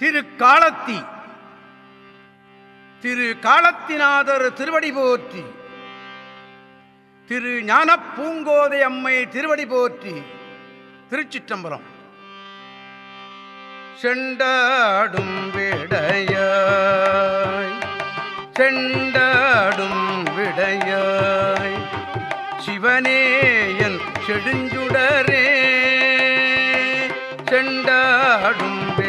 திரு காலத்தி திரு காலத்தினாதர் திருவடி போற்றி. திரு ஞான பூங்கோதை அம்மை திருவடி போற்றி. திருச்சிற்றம்பலம். செண்டாடும் விடையாய். செண்டாடும் விடையாய். சிவனேயன் செடுஞ்சுடரே. செண்டாடும்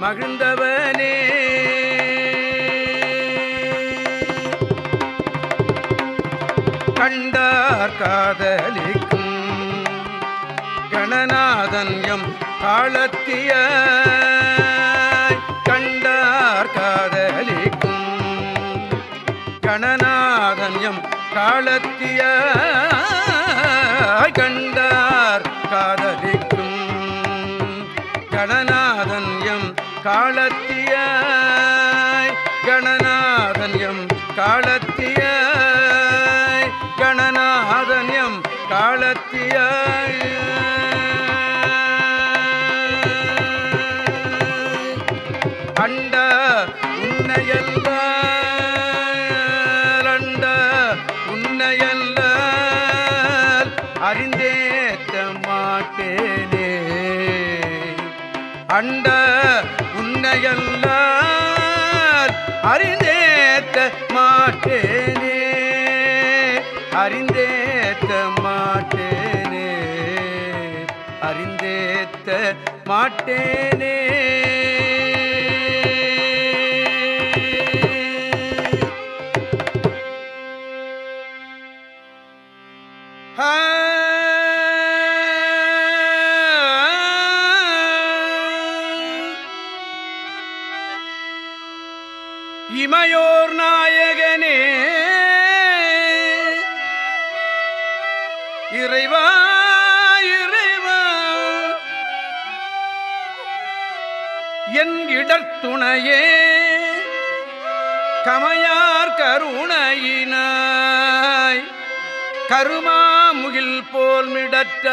மகிழ்ந்தவனே. கண்டார் காதலிக்கும் கணநாதன் எம் காலத்திய கண்டார் காதலிக்கும் கணநாதன் எம் காலத்திய கண்டார் காதலிக்கும் காலத்திய கணநாதன் எம் காலத்திய கணநாதன் எம் காலத்திய அண்ட உன்னையல்ல அறிந்தேத்த மாட்டேனே. அறிந்தேத்த மாட்டேனே. இமையோர் நாயகனே. இறைவா இறைவா. என் இடத்துணையே கமையார் கருணையினாய். கருமாமுகில் போல் மிடற்ற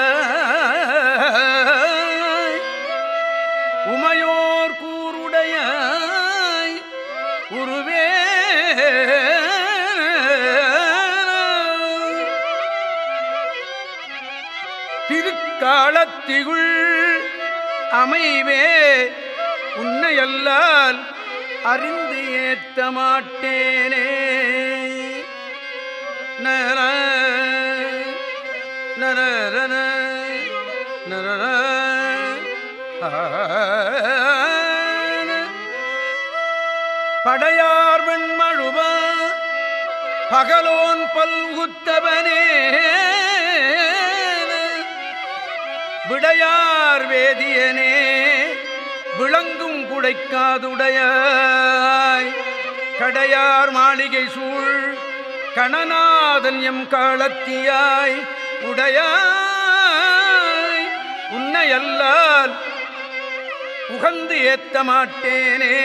உமையோர் கூருடைய தாளத்திகுள் அமைவே உன்னையல்லால் அறிந்து ஏத்த மாட்டேனே. நர நர நர படையார் வெண்மழுவ பகலோன் பல்குத்தவனே. விடையார் வேதியனே விளங்கும் குடைக்காதுடையாய். கடையார் மாளிகை சூழ் கணநாதன் எம் காலத்தியாய். உடையாய் உன்னையல்லால் உகந்து ஏத்த மாட்டேனே.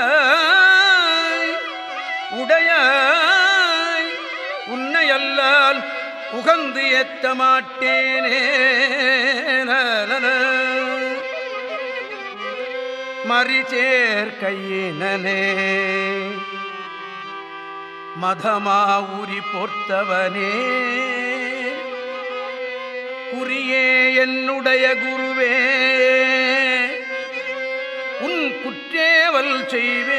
காலத்தியாய் உடையாய் உன்னையல்லால் உகந்து ஏத்த மாட்டேனே. மறிச்சேர்கையினே மதமா உரி பொர்த்தவனே. குறியே என்னுடைய குருவே. உன் குற்றேவல் செய்வேன்.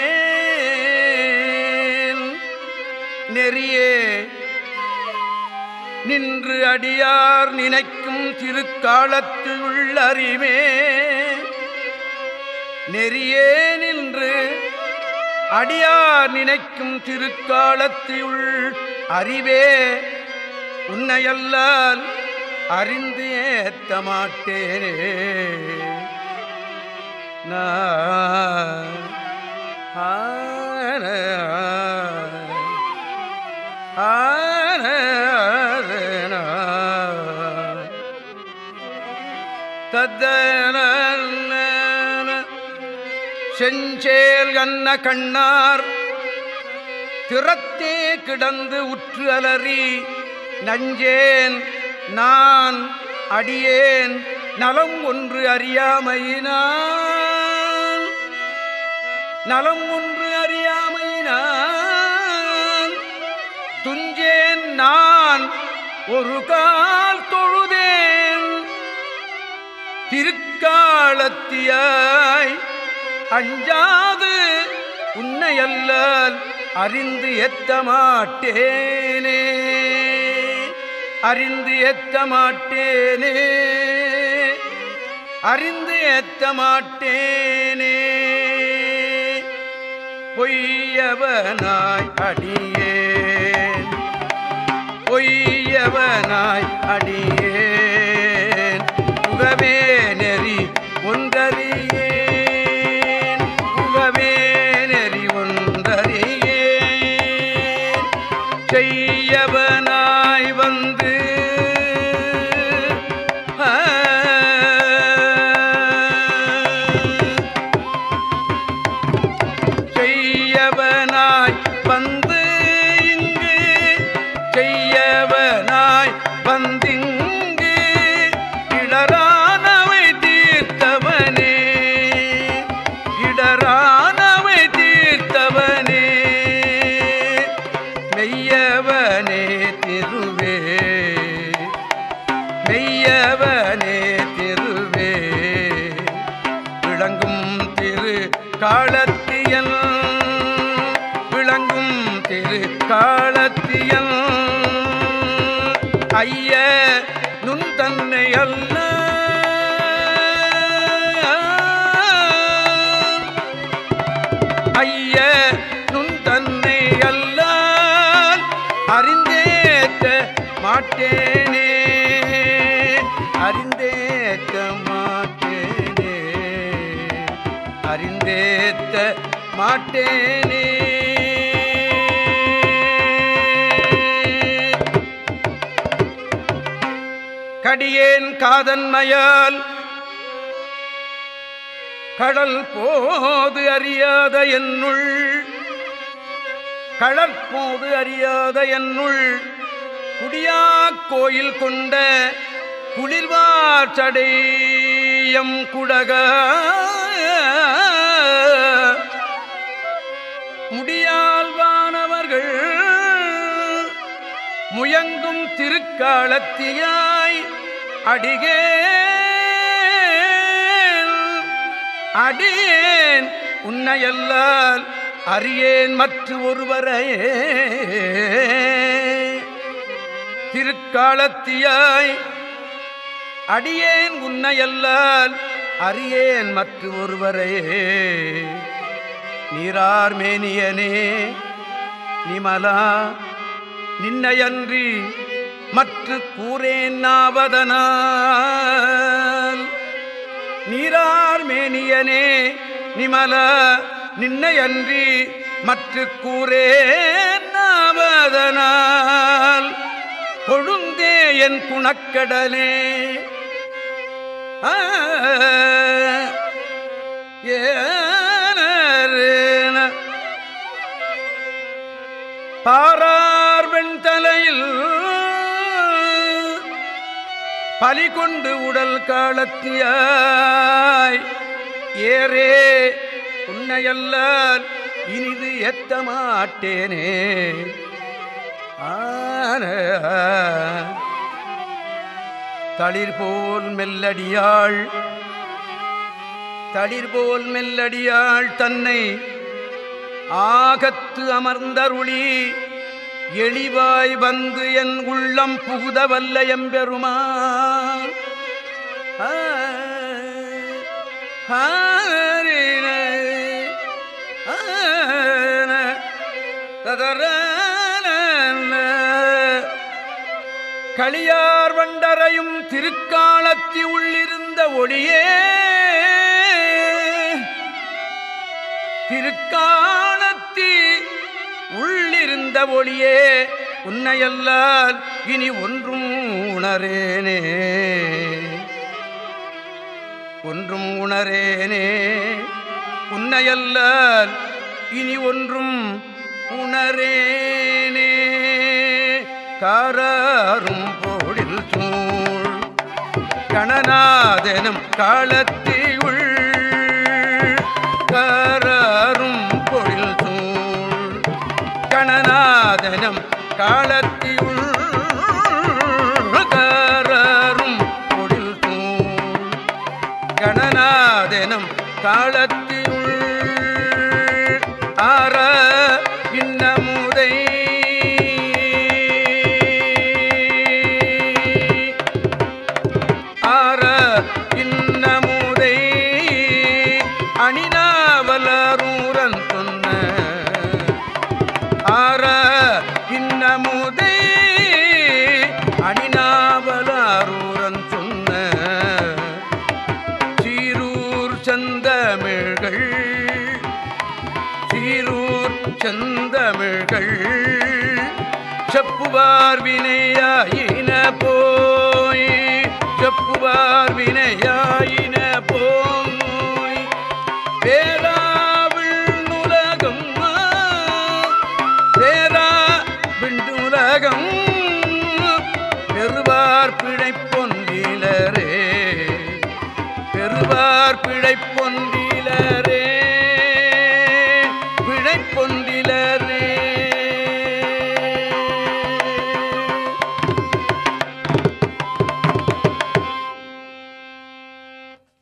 நெறியே நின்று அடியார் நினைக்கும் திருக்காலத்து உள்ளறிவே நெறியே நின்று அடியார் நினைக்கும் திருக்காலத்து உள் அறிவே. உன்னையல்லால் அறிந்து ஏத்த மாட்டேனே. செஞ்சேல் கண்ண கண்ணார் திறத்தே கிடந்து உற்று அலறி நஞ்சேன் நான் அடியேன் நலம் ஒன்று அறியாமையினார் நலம் ஒன்று அறியாமையினான் துஞ்சேன் நான் ஒரு கால் தொழுதேன். திருக்காலத்தியாய் அஞ்சாது உன்னையல்லால் அறிந்து எத்த மாட்டேனே. அறிந்து எத்த மாட்டேனே. அறிந்து எத்த மாட்டேனே. பொய்யவனாய் அடியே பொய்யவனாய் அடியே காலத்தியல் விளங்கும் திரு காலத்தியல் ஐய நுண் தன்னை அல்ல. ஐய நுண் தன்னை அல்லால் அறிந்தேத்த மாட்டேனே அறிந்தேத்த மாட்டேனே. கடியேன் காதன்மையால் கடல் போது அறியாத என்னுள் கடற்போது அறியாத என்னுள் குடியா கோயில் கொண்ட குளிர்வாச்சடையம் குடகா குடக முயங்கும் திருக்காலத்தியாய் அடிகேன் அடியேன் உன்னையல்லால் அறியேன் மற்ற ஒருவரையே திருக்காலத்தியாய் அடியேன் உன்னையல்லால் அறியேன் மற்ற ஒருவரையே நீரார்மேனியனே நிமலா நின்னையன்றி மற்ற கூறேன் நாவதனால். நீரார் மேனியனே நிமல நின்னையன்றி மற்ற கூறேன் நாவதனால். கொழுந்தே என் குணக்கடலே. ஆ, பார் பலி கொண்டு உடல் காலத்தியாய். ஏரே உன்னையல்லால் இனிது எத்த மாட்டேனே. ஆன தளிர் போல் மெல்லடியாள் தளிர் போல் மெல்லடியாள் தன்னை ஆகத்து அமர்ந்தருளி எளிவாய் வந்து என் உள்ளம் புகுத வல்ல எம்பெருமா களியார் வண்டரையும் திருக்காலத்தி உள்ளிருந்த ஒளியே. திருக்கா ஒளியே உன்னையல்லால் இனி ஒன்றும் உணரேனே. ஒன்றும் உணரேனே உன்னையல்லால் இனி ஒன்றும் உணரேனே. காராரும் போடில் தூள் கணநாதனும் காலத்தில் கணநாதனம் செந்தமிழ்கள் சீரூர் செந்தமிழ்கள் செப்புவார் வினையாயின போய் செப்புவார் வினையாயின